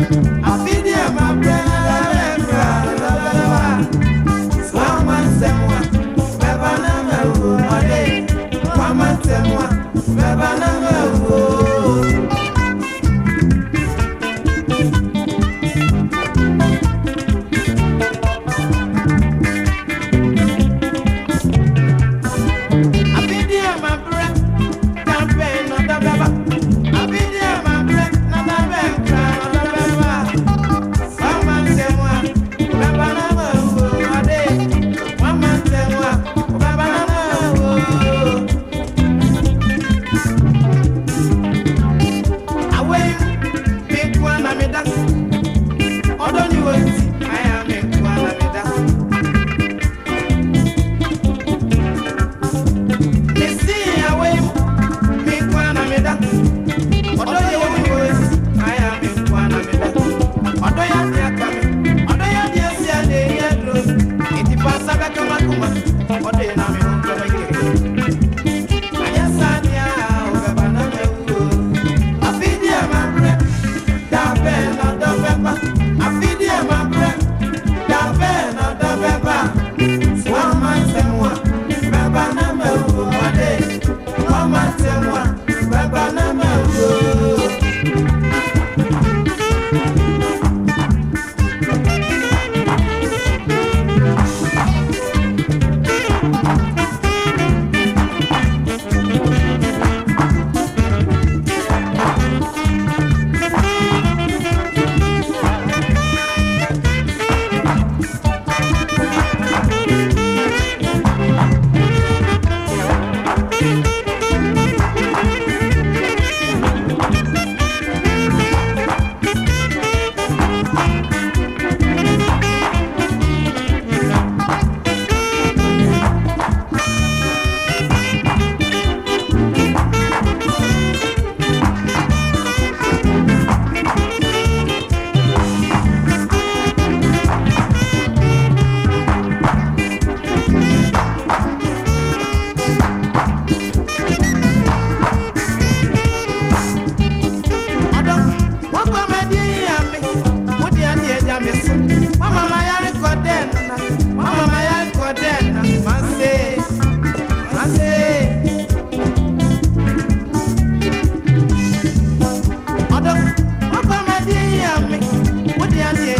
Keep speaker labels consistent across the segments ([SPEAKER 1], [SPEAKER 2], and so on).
[SPEAKER 1] Thank you.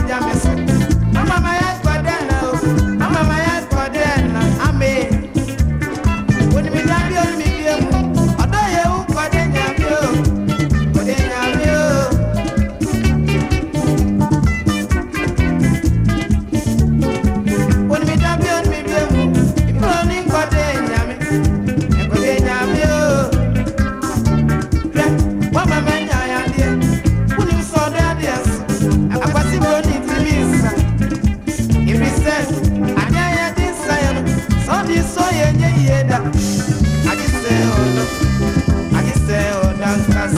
[SPEAKER 1] ella me